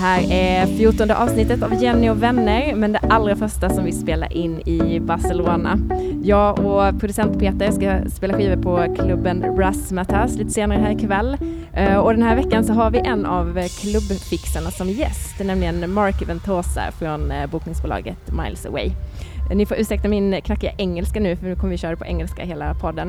Det här är 14 avsnittet av Jenny och vänner, men det allra första som vi spelar in i Barcelona. Jag och producent Peter ska spela skivor på klubben Razzmatazz lite senare här ikväll. Eh, och den här veckan så har vi en av klubbfixarna som gäst, nämligen Mark Ventosa från eh, bokningsbolaget Miles Away. Ni får ursäkta min knackiga engelska nu, för nu kommer vi köra på engelska hela podden.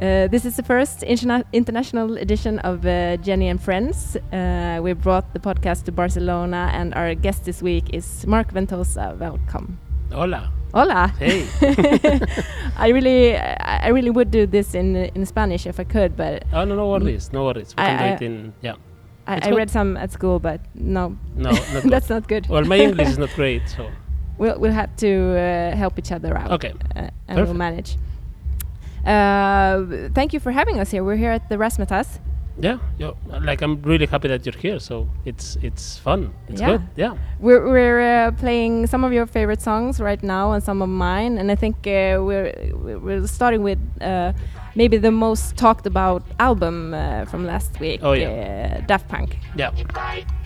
Uh, this is the first interna international edition of uh, Jenny and Friends. Uh, we brought the podcast to Barcelona, and our guest this week is Mark Ventosa. Welcome. Hola. Hola. Hey. I really, I really would do this in in Spanish if I could, but oh no, no worries, no worries. We I- can do I- it in yeah. I, I read some at school, but no, No, not that's not good. Well, my English is not great, so We'll we'll have to uh, help each other out. Okay. uh, and we'll manage. Uh, thank you for having us here. We're here at the Razzmatazz. yeah, yeah. Like I'm really happy that you're here. So it's it's fun. It's Yeah. good. Yeah. We're we're uh, playing some of your favorite songs right now and some of mine, and I think uh, we're we're starting with uh, maybe the most talked about album uh, from last week. Oh, yeah. uh, Daft Punk. Yeah.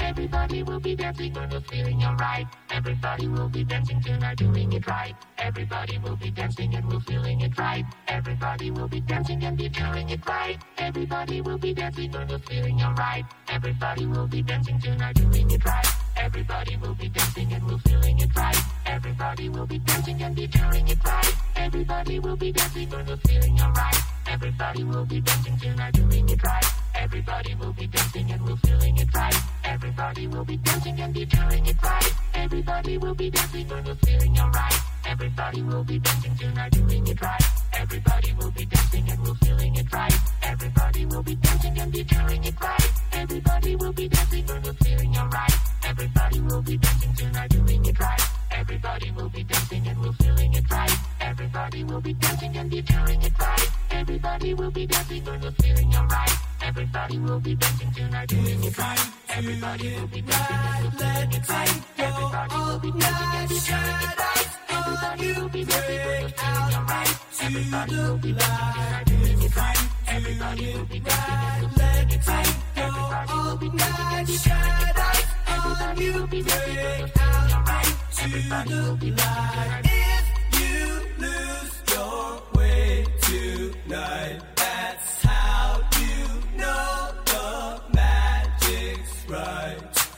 Everybody will be dancing when you're feeling alright. Everybody will be dancing tonight, doing it right. Everybody will be dancing and we're feeling it right. Everybody will be dancing and be doing it right. Everybody will be dancing when you're feeling alright. Everybody will be dancing tonight, doing it right. Everybody will be dancing and we're feeling it right. Everybody will be dancing and be doing it right. Everybody will be dancing when you're feeling alright. Everybody will be dancing tonight, doing it right. Everybody will be dancing and we're feeling it right. Everybody will be dancing and be doing it right. Everybody will be dancing and we're feeling alright. Everybody will be dancing tonight, doing it right. Everybody will be dancing and we're feeling it right. Everybody will be dancing and be doing it right. Everybody will be dancing and we're feeling alright. Everybody will be dancing tonight, doing it right. Everybody will be dancing and we're feeling it right. Everybody will be dancing and be doing it right. Everybody will be dancing when we're feeling alright. Everybody will be dancing tonight, doing it right. Everybody will be dancing and we're feeling it right. Everybody will be dancing and be doing it right. Everybody will be dancing when we're doing it right. Everybody will be dancing and we're feeling it right. Everybody will be dancing and be doing it right. Everybody will be dancing when we're feeling alright. Everybody will be dancing. If you lose your way tonight, that's how you know the magic's right.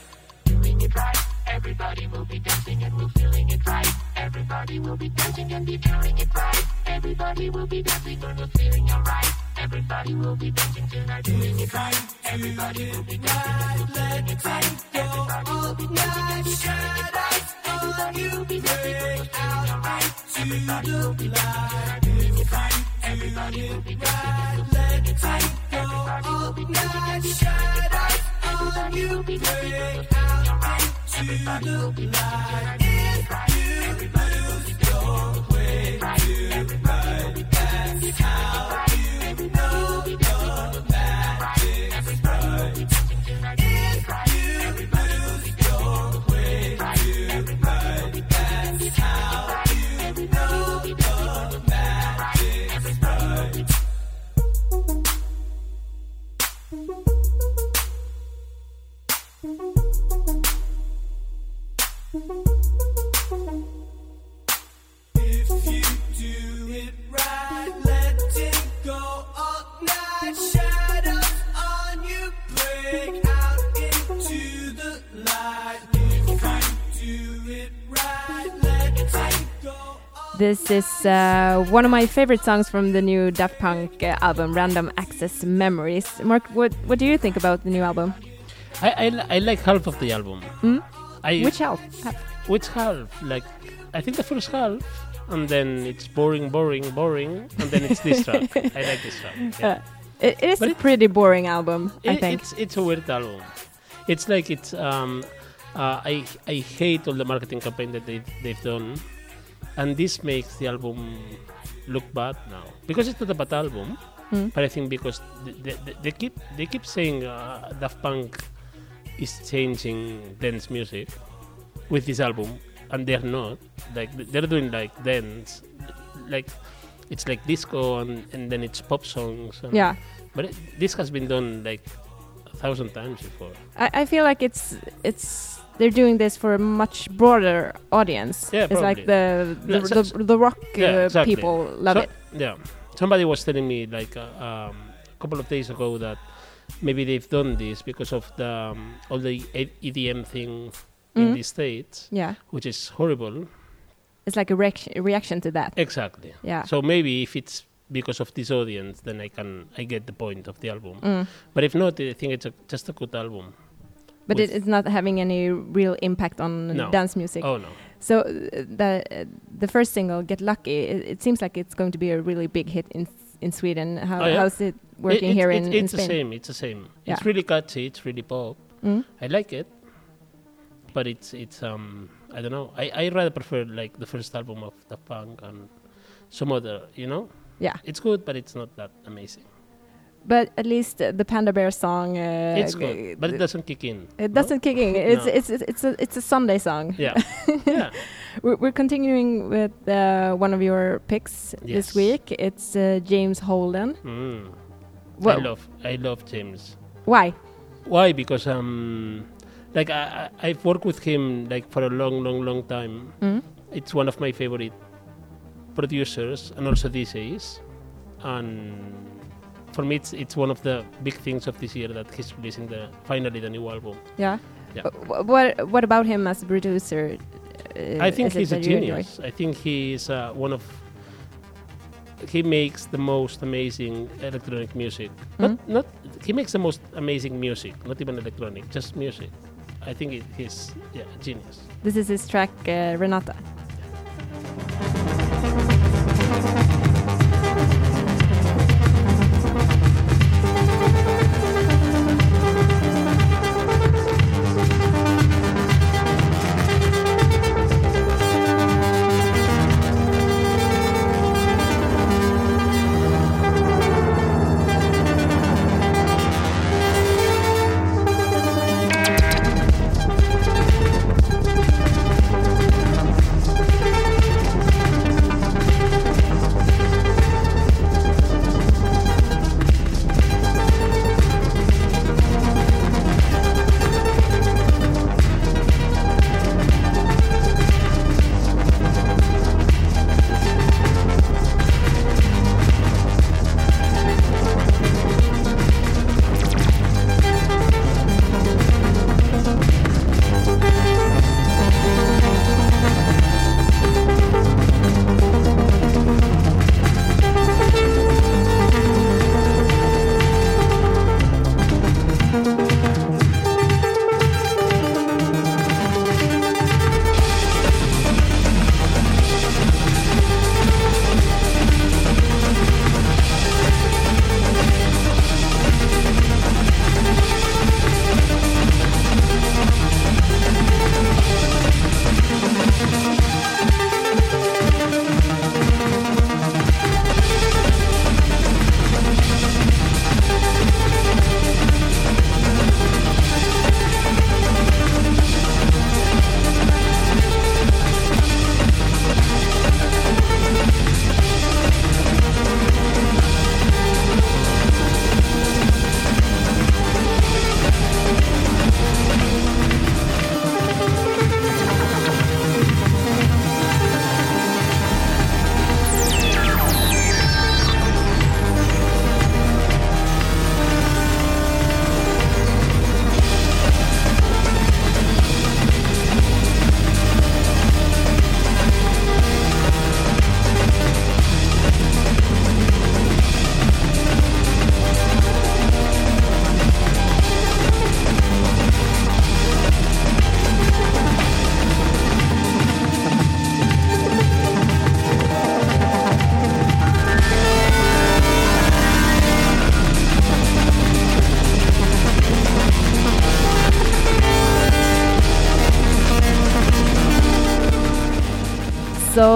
doing it right. Everybody will be dancing and we're feeling it right. Everybody will be dancing and be doing it right. Everybody will be dancing when we're feeling alright. Everybody will be dancing tonight, doing it right. Everybody will be dancing and we're feeling it right. Everybody will be dancing and be doing it right. Will be dancing when we're feeling alright. Everybody. Everybody we're feeling it and be doing it right. Everybody will be dancing when we're feeling alright. Everybody will be dancing tonight, doing it This is uh, one of my favorite songs from the new Daft Punk uh, album, Random Access Memories. Mark, what what do you think about the new album? I, I, I like half of the album. I, Which half? half? which half? Like, I think the first half, and then it's boring, boring, boring, and then it's this track. I like this track. Yeah. Uh, it, it is But a pretty boring album, I think. It's it's a weird album. It's like it's um, uh, I I hate all the marketing campaign that they they've done, and this makes the album look bad now because it's not a bad album. Hmm. But I think because they, they, they keep they keep saying uh, Daft Punk is changing dance music with this album, and they're not. Like they're doing like dance, like it's like disco and, and then it's pop songs. And Yeah. but it, this has been done like a thousand times before. I, I feel like it's it's they're doing this for a much broader audience. Yeah, it's like the the, Yeah, the, so- the rock Yeah, uh, exactly. people love So- it. Yeah, somebody was telling me like uh, um, a couple of days ago that maybe they've done this because of the um, all the EDM thing in Mhm. the states, Yeah, which is horrible. It's like a reaction, reaction to that. Exactly. Yeah. So maybe if it's because of this audience, then I can I get the point of the album. Mm. But if not, I think it's a, just a good album. But it, it's not having any real impact on No. dance music. Oh no. So uh, the uh, the first single, "Get Lucky," it, it seems like it's going to be a really big hit in in Sweden. How, Oh, yeah. How's it working It- here in, in it's the same. It's the same. Yeah. It's really catchy. It's really pop. Mm? I like it, but it's it's um I don't know. I I rather prefer like the first album of the Punk and some other. You know, Yeah, it's good, but it's not that amazing. but at least uh, the Panda Bear song. Uh, it's good, but it doesn't kick in. It no? doesn't kick in. It's No. it's it's it's a it's a Sunday song. Yeah, yeah. We're, we're continuing with uh, one of your picks Yes. this week. It's uh, James Holden. Mm. I love I love James. Why? Why? Because um, like I, I've worked with him like for a long, long, long time. Mm? It's one of my favorite producers and also DJs, and for me, it's it's one of the big things of this year that he's releasing the finally the new album. Yeah. Yeah. What what about him as a producer? Uh, I think he's a enjoy? genius. I think he is uh, one of he makes the most amazing electronic music. Mm. Not not he makes the most amazing music, not even electronic, just music. I think it, he's yeah a genius. This is his track uh, Renata.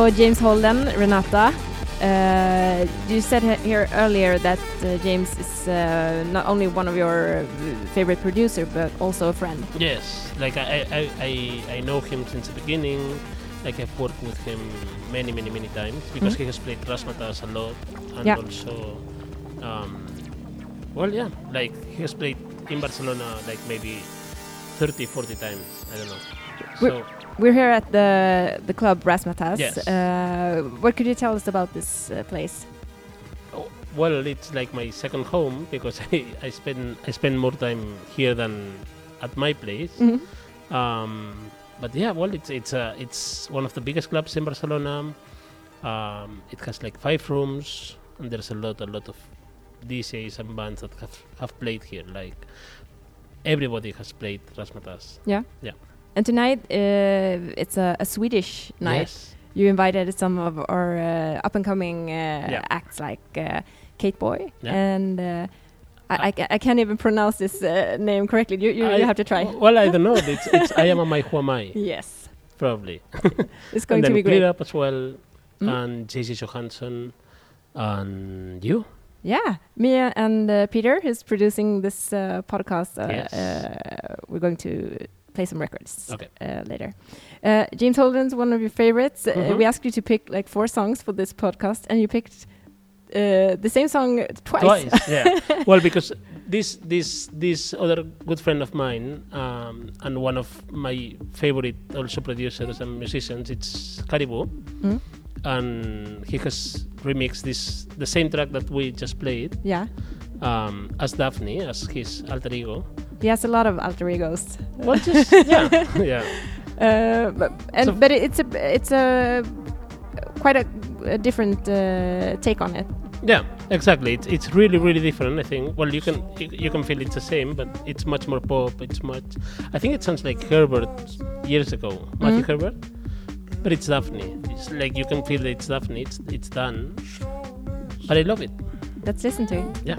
So James Holden, Renata. Uh, you said here earlier that uh, James is uh, not only one of your favorite producer, but also a friend. Yes, like I, I, I, I know him since the beginning. Like I've worked with him many, many, many times because Mhm. he has played Razzmatazz a lot, and Yeah. also, um, well, yeah, like he has played in Barcelona like maybe 30, 40 times. I don't know. We're- So We're here at the the club Razzmatazz. Yes. Uh, what could you tell us about this uh, place? oh, well, it's like my second home because I, I spend I spend more time here than at my place. Mhm. Um, but yeah, well, it's it's uh, it's one of the biggest clubs in Barcelona. Um, it has like five rooms, and there's a lot, a lot of DJs and bands that have, have played here. Like everybody has played Razzmatazz. And tonight uh, it's a, a Swedish night. Yes. You invited some of our uh, up and coming uh, Yeah. acts like uh, Kate Boy Yeah. and. Uh, I, I, I can't even pronounce this uh, name correctly. You, you, I- you have to try. Well, I don't know. It's, it's I am a my who am I, Yes, probably. it's going to be Clear great. Up as well, Mm. and JC Johansson, and you. Yeah, me and uh, Peter, who's producing this uh, podcast, uh, Yes. uh, we're going to play some records Okay. uh, later. Uh, James Holden's one of your favorites. Uh, Mhm. we asked you to pick like four songs for this podcast, and you picked uh, the same song twice. Twice, yeah. well, because this this this other good friend of mine um, and one of my favorite also producers and musicians, it's Caribou, Mm. and he has remixed this the same track that we just played Yeah, um, as Daphni, as his alter ego. He has a lot of alter egos. Well, just yeah, yeah. Uh, but and So- but it's a it's a quite a, a different uh, take on it. Yeah, exactly. It's it's really really different. I think. Well, you can you, you can feel it's the same, but it's much more pop. It's much. I think it sounds like Herbert years ago, Matthew Mhm. Herbert, but it's Daphni. It's like you can feel that it's Daphni. It's it's done, but I love it. Let's listen to it. Yeah.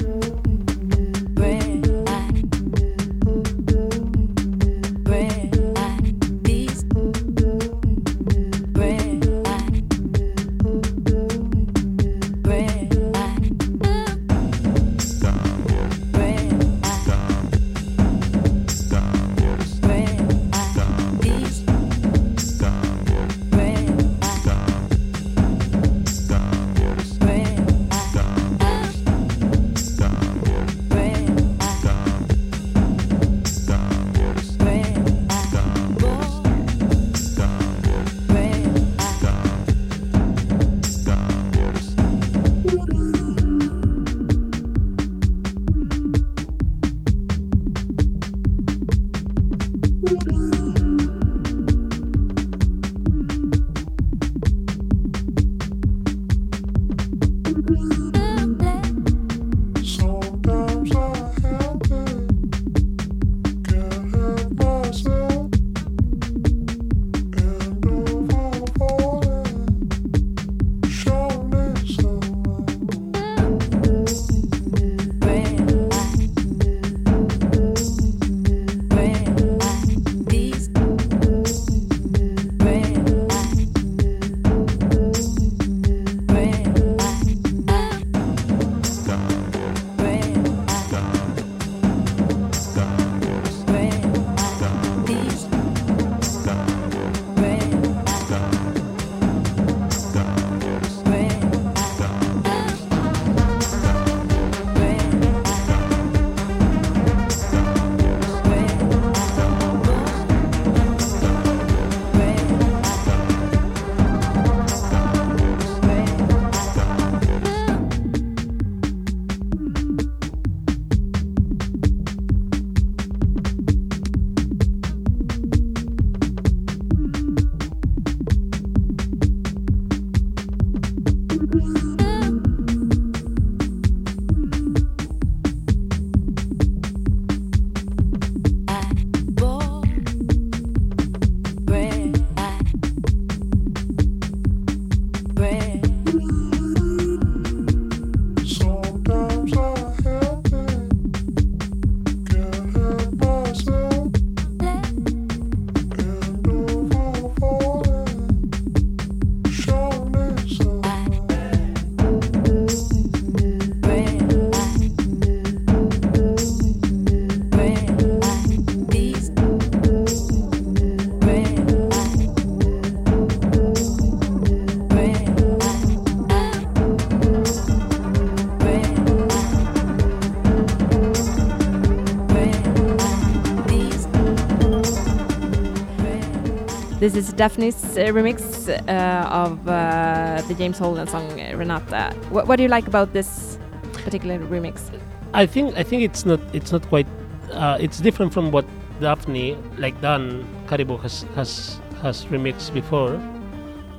This is Daphni's uh, remix uh, of uh, the James Holden song uh, Renata. What, what do you like about this particular remix? I think I think it's not it's not quite uh, it's different from what Daphni like Dan Caribou has has has remixed before.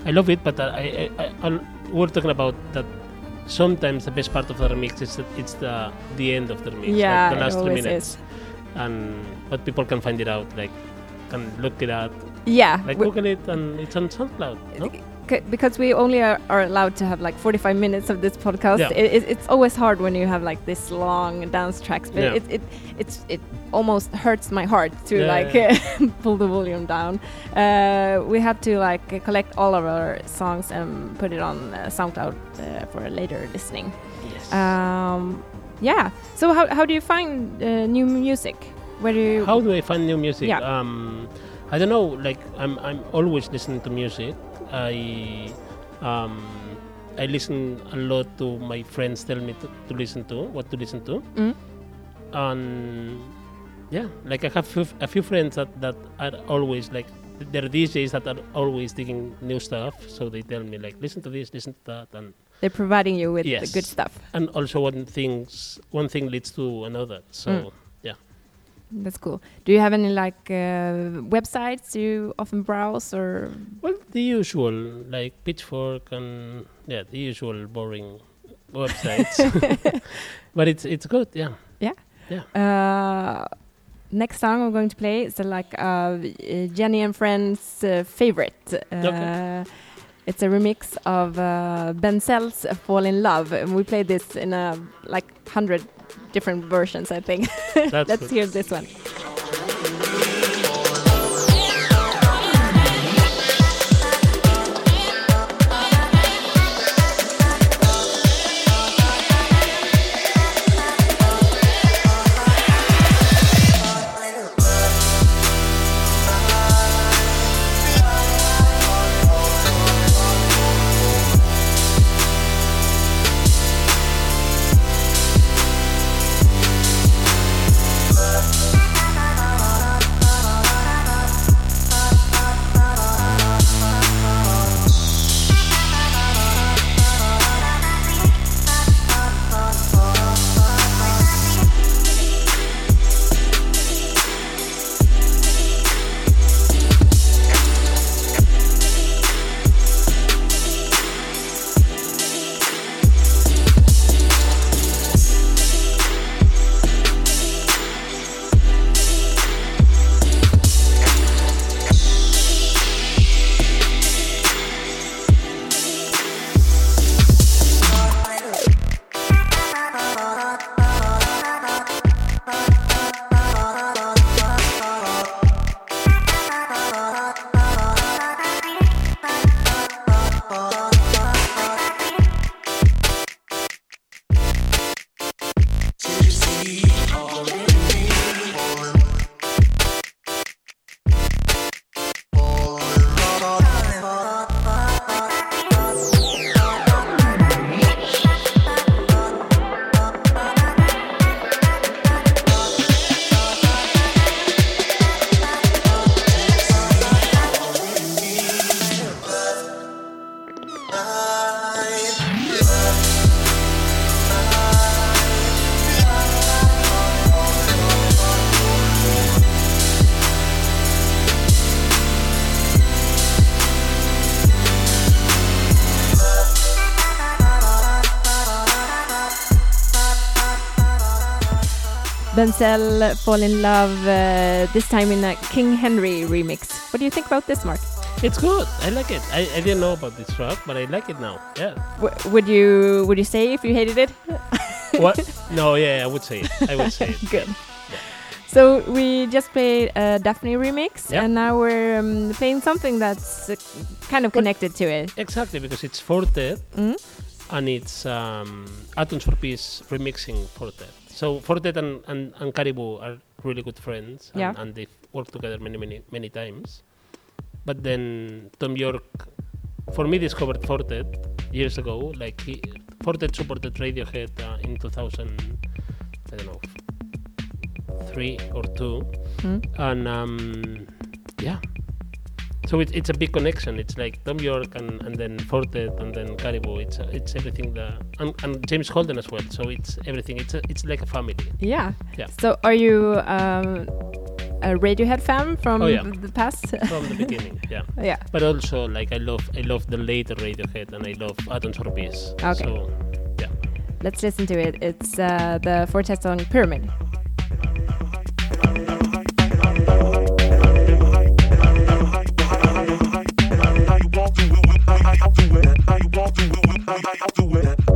I love it, but I, I, I, I we're talking about that. Sometimes the best part of the remix is that it's the the end of the remix, yeah, like the last three minutes, is. and but people can find it out, like can look it up, Yeah, like Google it, and it's on SoundCloud. No? because we only are, are allowed to have like 45 minutes of this podcast. Yeah. It, it, it's always hard when you have like this long dance tracks, but Yeah. it, it it's it almost hurts my heart to Yeah, like pull the volume down. Uh, we had to like collect all of our songs and put it on uh, SoundCloud uh, for a later listening. Yes. Um, yeah. So how how do you find uh, new music? Where do you? How do I find new music? Yeah. Um, I don't know. Like I'm, I'm always listening to music. I, um, I listen a lot to my friends tell me to, to listen to what to listen to, Mm. and yeah, like I have few, a few friends that that are always like there are DJs that are always digging new stuff. So they tell me like listen to this, listen to that, and They're providing you with the good stuff. and also one things one thing leads to another. So. Mm. That's cool. Do you have any like uh, websites you often browse or? Well, the usual, like Pitchfork and yeah, the usual boring websites. but it's it's good, yeah. Yeah. Yeah. Uh, next song I'm going to play is uh, like uh, Jenny and Friends' uh, favorite. Uh, Okay. It's a remix of uh, Ben Sell's "Fall in Love," and we played this in a like hundred different versions, I think. Let's good. hear this one. Benzel "Fall in Love," uh, this time in a King Henry remix. What do you think about this, Mark? It's good. I like it. I, I didn't know about this track, but I like it now. Yeah. W- would you would you say if you hated it? what? No, yeah, I would say it. I would say it. Good. So we just played a Daphni remix, Yeah. and now we're um, playing something that's uh, kind of Well- connected to it. Exactly, because it's Four Tet, Mm? and it's um, Atoms for Peace remixing Four Tet. So Four Tet and, and, and Caribou are really good friends, and, Yeah. and they've worked together many, many, many times. But then Thom Yorke, for me, discovered Four Tet years ago. Like he, Four Tet supported Radiohead uh, in 2000, I don't know, three or two, Mm. and um, yeah, So it's it's a big connection. It's like Thom Yorke and, and then Four Tet and then Caribou. It's it's everything that and, and James Holden as well. So it's everything. It's a, it's like a family. Yeah. Yeah. So are you um, a Radiohead fan from Oh, yeah. the, past? from the beginning. Yeah. yeah. But also like I love I love the later Radiohead and I love Atoms for Peace. Okay. So yeah. Let's listen to it. It's uh, the Four Tet song Pyramid. Atoms for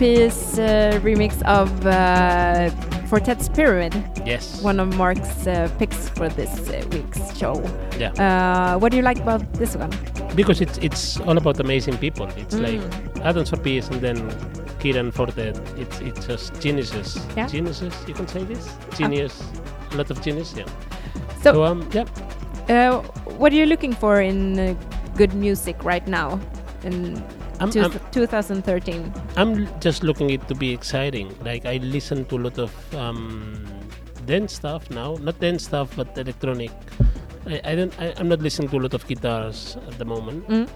Peace uh, remix of uh, Four Tet's Pyramid, Yes. one of Mark's uh, picks for this uh, week's show. Yeah. Uh, what do you like about this one? because it's it's all about amazing people. It's Mm. like Atoms for Peace and then Kieran Forte. It's it's just geniuses. Yeah. Geniuses, you can say this. Genius, a lot of genius. Yeah. So, So um yeah. uh, what are you looking for in uh, good music right now in I'm, I'm 2013? I'm just looking it to be exciting. Like I listen to a lot of um dance stuff now. Not dance stuff, but electronic. I, I don't. I, I'm not listening to a lot of guitars at the moment. Mm.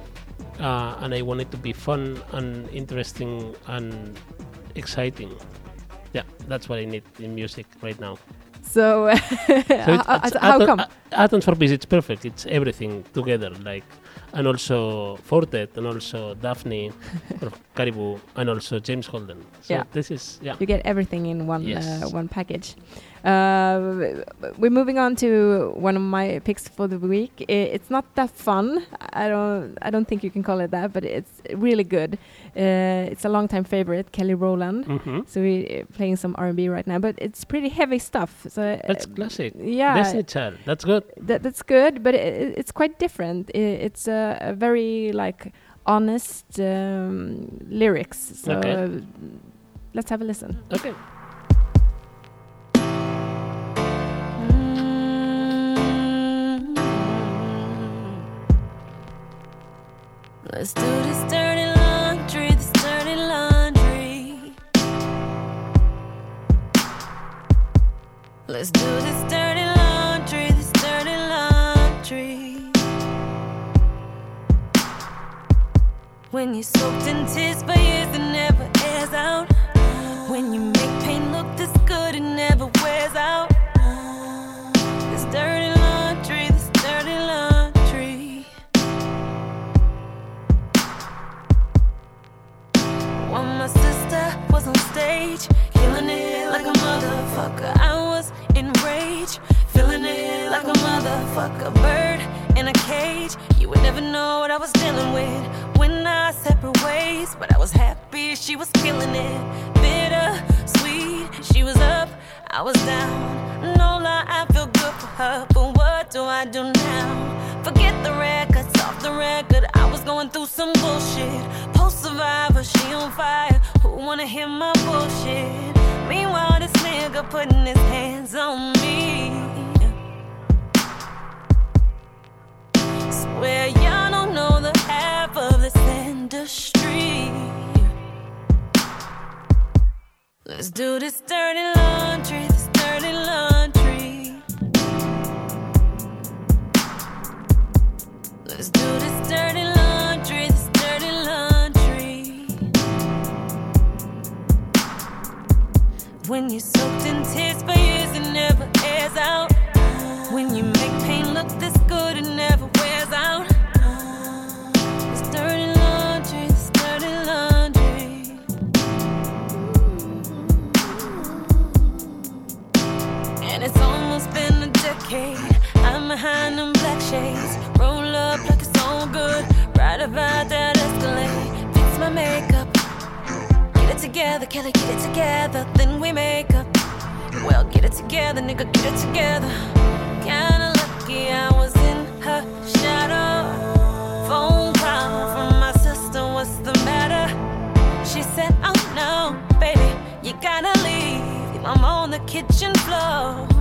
uh, and I want it to be fun and interesting and exciting. Yeah, that's what I need in music right now. So, So how, it's, it's how come? Atoms for Peace, it's perfect. It's everything together, like, and also Four Tet, and also Daphni, or Caribou, and also James Holden. So Yeah. this is yeah. You get everything in one Yes. uh, one package. Uh, we're moving on to one of my picks for the week. I- It's not that fun. I don't. I don't think you can call it that, but it's really good. Uh, it's a longtime favorite, Kelly Rowland. hmm So we're playing some R&B right now, but it's pretty heavy stuff. So uh, That's classic. yeah, Child. That's good. that, that's good, but it, it's quite different. I it's a, a very like honest um, lyrics. So Okay. uh, let's have a listen. Okay. Let's do this dirty laundry, this dirty laundry. Let's do this dirty laundry, this dirty laundry. When you're soaked in tears for Let's do this dirty laundry, this dirty laundry. Let's do this dirty laundry, this dirty laundry. When you're soaked in tears for years, a. I'm behind them black shades. Roll up like it's all good. Right about that Escalade. Fix my makeup. Get it together, Kelly, get it together. Then we make up. Well, get it together, nigga, get it together. Kinda lucky I was in her shadow. Phone call from my sister, what's the matter? She said, Oh no, baby, you gotta leave. I'm on the kitchen floor.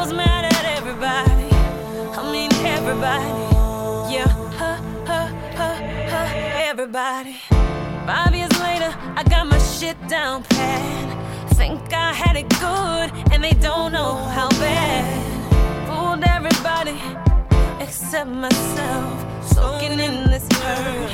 Was mad at everybody. I mean, everybody. Yeah, huh, huh, huh, huh, everybody. Five years later, I got my shit down pat. Think I had it good, and they don't know how bad. Fooled everybody except myself. Soaking in this hurt,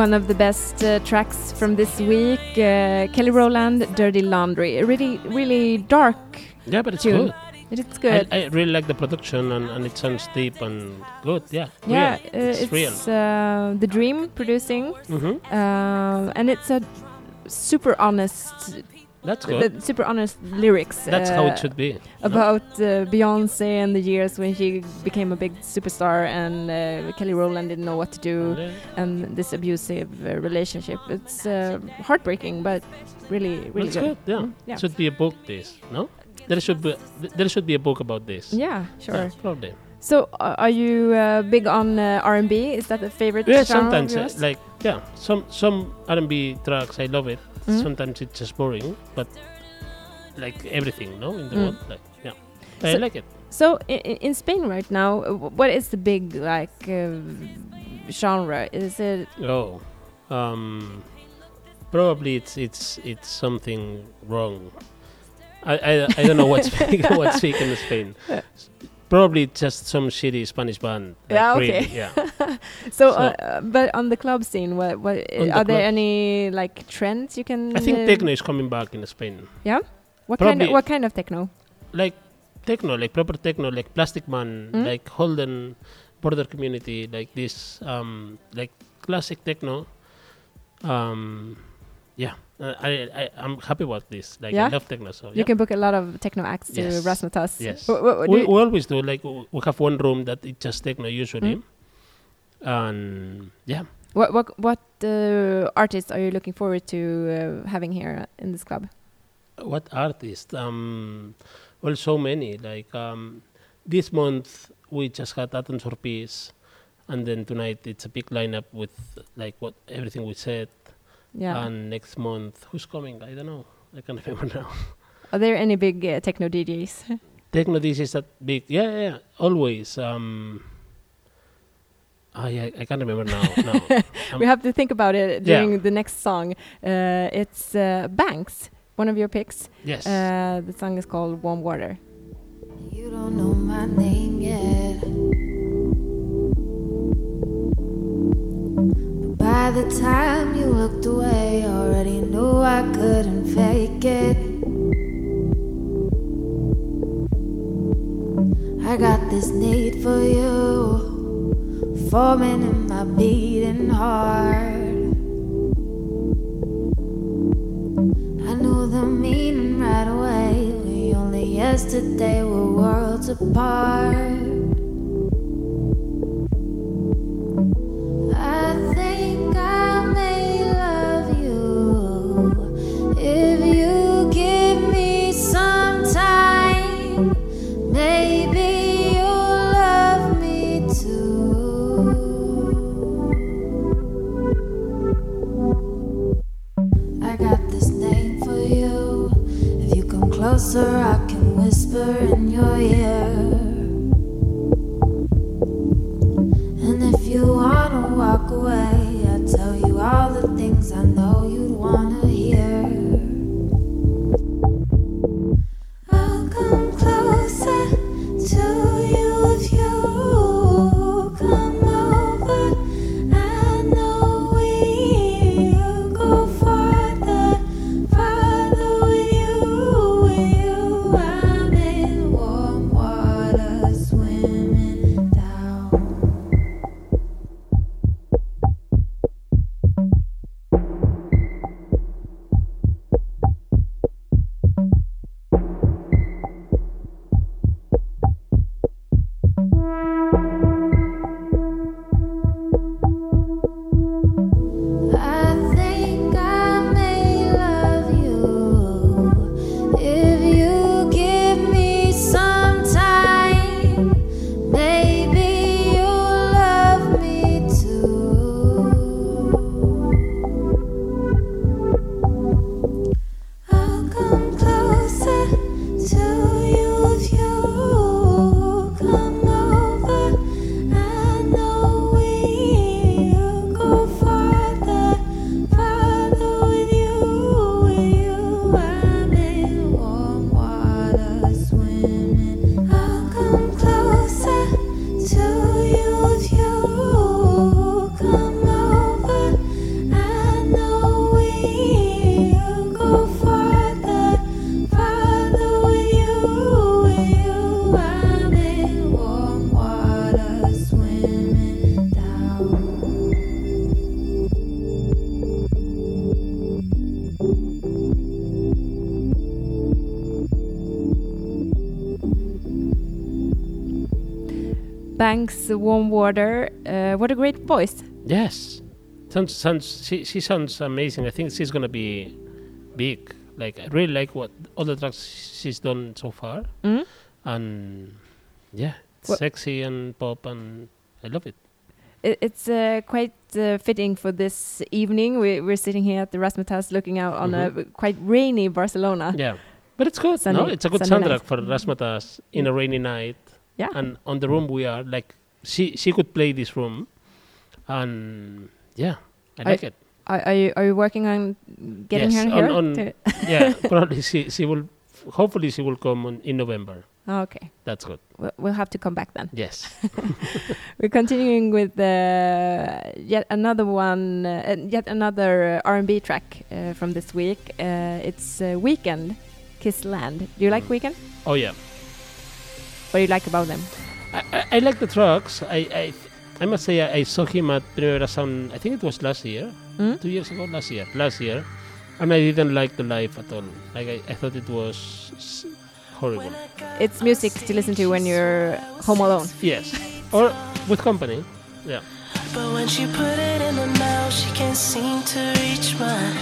one of the best uh, tracks from this week, uh, Kelly Rowland, "Dirty Laundry." A really, really dark. Yeah, but it's Tune. good. It's good. I, I really like the production and, and it sounds deep and good. Yeah, yeah, real. uh, it's, it's real. uh, the Dream producing, hmm uh, and it's a super honest, That's good. the super honest lyrics. That's how uh, it should be. about uh, Beyonce and the years when she became a big superstar and uh, Kelly Rowland didn't know what to do Yeah. and this abusive uh, relationship. It's uh, heartbreaking, but really, really That's good. good. Yeah. Mm, yeah. should be a book. This no, there should be there should be a book about this. Yeah, sure. Yeah, probably. So, uh, are you uh, big on uh, R&B? Is that a favorite Yeah, sometimes uh, like yeah, some some R&B tracks I love it. Mhm. Sometimes it's just boring, but like everything, no, in the Mm. world, like yeah, I So- like it. So, in, in Spain right now, uh, what is the big like uh, genre? Is it Oh, um, probably it's it's it's something wrong. I I, I don't know what's big, what's big in Spain. Probably just some shitty Spanish band. like Yeah, really, okay. yeah. so? So- uh, but on the club scene, what what On the are there any like trends you can? I think uh, techno is coming back in Spain. Yeah. What kind of what kind of techno? Like techno, like proper techno, like Plastikman, Mm. like Holden, Border Community, like this, um, like classic techno. Um, yeah, uh, I, I I'm happy about this. Like Yeah? I love techno, so You can book a lot of techno acts to Yes. Razzmatazz. Yes. Wh- do we, we always do like w- we have one room that it's just techno usually Mm. and yeah What what what uh, artists are you looking forward to uh, having here in this club? what artist um well so many like um this month we just had Atoms for Peace and then tonight it's a big lineup with like what everything we said Yeah. and next month who's coming I don't know I can't remember now are there any big uh, techno DJs? techno DJs that big yeah yeah, yeah always um I, I, I can't remember now no we have to think about it yeah. during the next song. Uh, it's uh, Banks, one of your picks. yes Uh, the song is called Warm Water. You don't know my name yet. By the time you looked away, already knew I couldn't fake it. I got this need for you, forming in my beating heart. I knew the meaning right away. We only yesterday were worlds apart. Banks, Warm Water. Uh, what a great voice. Yes, sounds sounds she she sounds amazing. I think she's gonna be big. Like I really like what all the tracks she's done so far, Mm? and yeah, sexy and pop, and I love it. It, it's uh, quite uh, fitting for this evening. We, we're sitting here at the Razzmatazz looking out on a quite rainy Barcelona. Yeah, but it's good. no, it's a good soundtrack night. for Razzmatazz in a rainy night. Yeah. and on the room we are like she she could play this room, and yeah, I I- like it. Are, are, you, are you working on getting Yes, her on- here? on- to- yeah, probably she she will. Hopefully she will come on, in November. Oh, okay, That's good. we'll, have to come back then. Yes. We're continuing with uh, yet another one, uh, yet another R&B track uh, from this week. Uh, it's uh, Weeknd, Kiss Land. Do you like Mm. Weeknd? Oh yeah. What do you like about them? I, I, I like the trucks. I, I I must say I, I saw him at Primavera Sound. I think it was last year, Mm? two years ago, last year, last year, and I didn't like the live at all. Like I, I thought it was horrible. It's music to listen to when you're home alone. Yes, or with company. Yeah. But when she put it in her mouth, she can't seem to reach mine.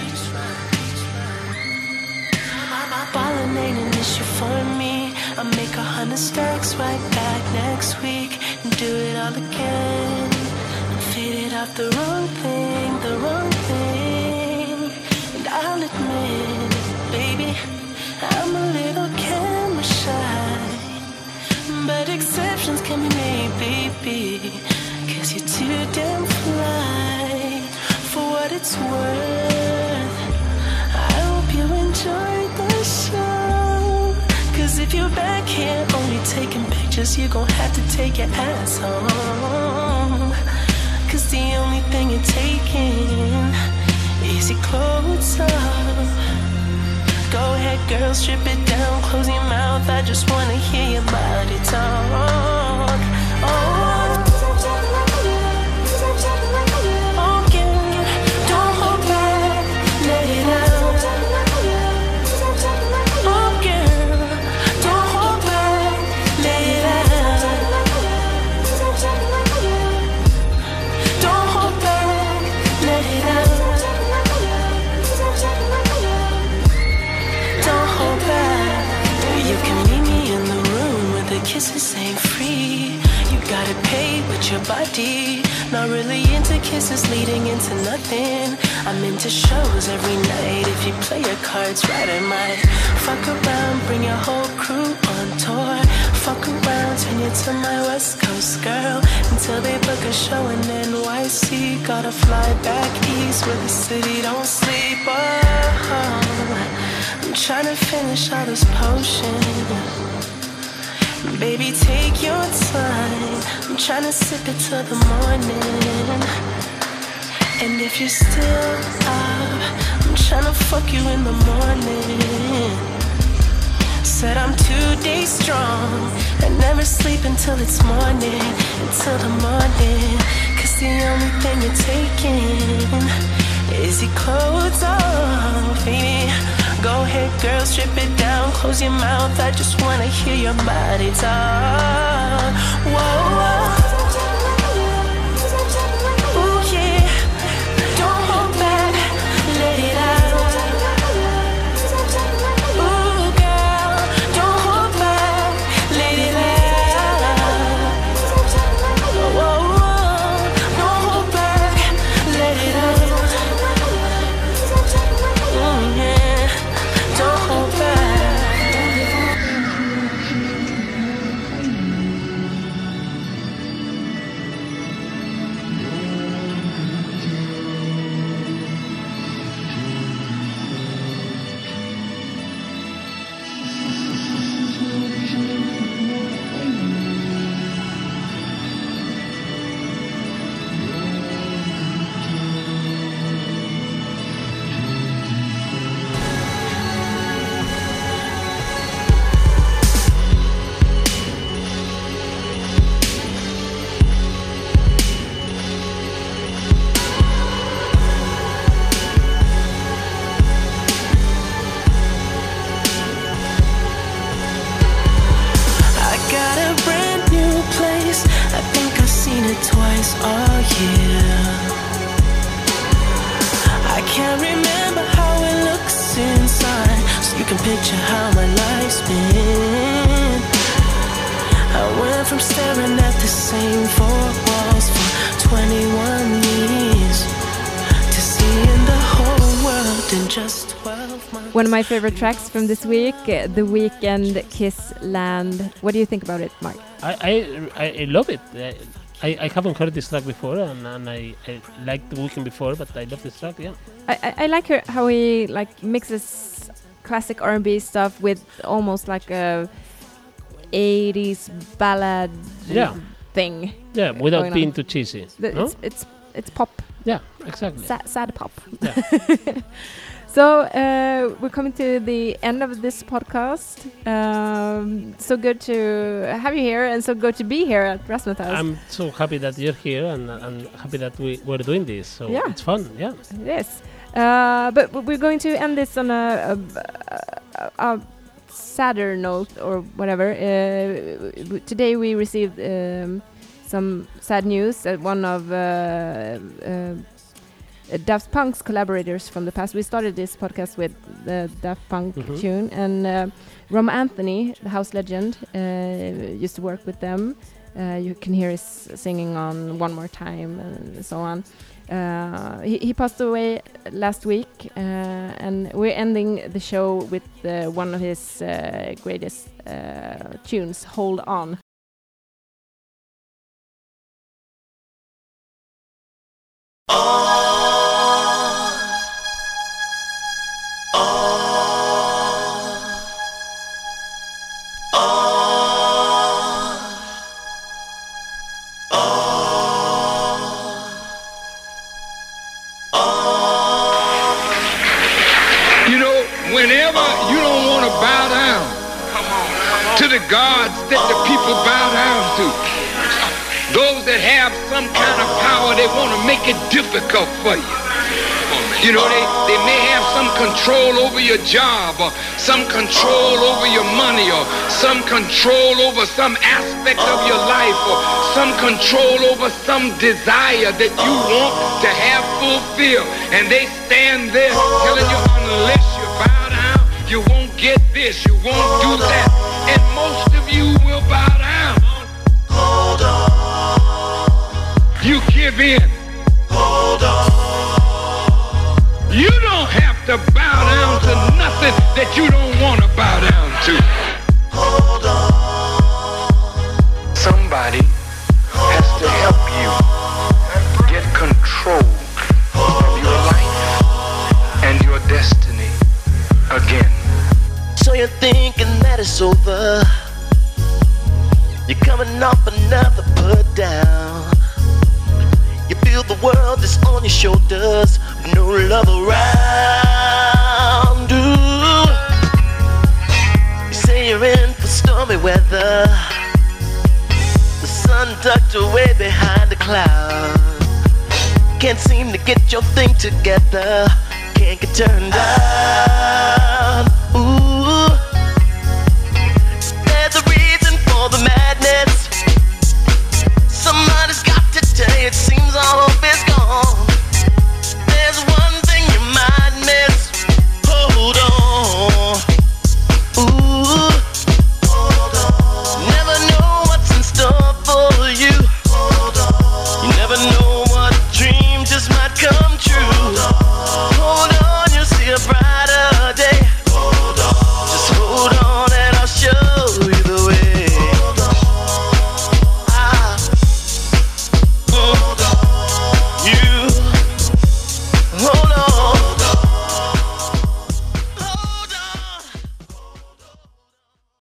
Ballin' ain't an issue for me. I make a hundred stacks right back next week and do it all again. I'm faded off the wrong thing, the wrong thing. And I'll admit, baby, I'm a little camera shy. But exceptions can be made, baby. Cause you're too damn fly. For what it's worth, I hope you show. You're back here only taking pictures, you're gonna have to take your ass home. Cause the only thing you're taking is your clothes off. Go ahead, girl, strip it down, close your mouth. I just wanna hear your body talk. Oh, nothing. I'm into shows every night. If you play your cards right, I might fuck around, bring your whole crew on tour. Fuck around, turn you to my West Coast girl until they book a show in NYC. Gotta fly back east where the city don't sleep. Oh. I'm trying to finish all this potion. Baby, take your time. I'm trying to sip it till the morning. And if you're still up, I'm trying to fuck you in the morning. Said I'm two days strong and never sleep until it's morning, until the morning. Cause the only thing you're taking is your clothes off, baby. Go ahead, girl, strip it down, close your mouth. I just wanna hear your body talk. Whoa, whoa. From staring at the same four walls for 21 years to seeing the whole world in just 12 months. One of my favorite tracks from this week, The Weeknd Kiss Land. What do you think about it, Mark? I, I, I, I love it. I, I, I haven't heard this track before, and, and I, I liked the Weeknd before, but I love this track. Yeah, I, I, I like her, how he like mixes classic R&B stuff with almost like a 80s ballad Yeah. thing. yeah, without Going on. being too cheesy. The-? It's it's it's pop, Yeah, exactly. sa- sad pop. Yeah. so uh, we're coming to the end of this podcast. Um, so good to have you here, and so good to be here at Razzmatazz. I'm so happy that you're here, and and happy that we we're doing this. So Yeah. it's fun. Yeah. Yes, uh, but we're going to end this on a, a, a, a sadder note or whatever. Uh, today we received um, some sad news that one of uh, uh, Daft Punk's collaborators from the past. We started this podcast with the Daft Punk Mhm. tune, and uh, Romanthony, the house legend, uh, used to work with them. Uh, you can hear his singing on One More Time and so on. Uh, he, he passed away last week, uh, and we're ending the show with uh, one of his uh, greatest uh, tunes, Hold On. Control over some aspect of your life or some control over some desire that you want to have fulfilled. And they stand there telling you unless you bow down, you won't get this, you won't do that. And most of you will bow down. Hold on. You give in. Hold on. You don't have to bow down to nothing that you don't want to bow down to. Somebody has to help you get control of your life and your destiny again. So you're thinking that it's over. You're coming off another put down. You feel the world is on your shoulders, no love around. Can't seem to get your thing together. Can't get turned down.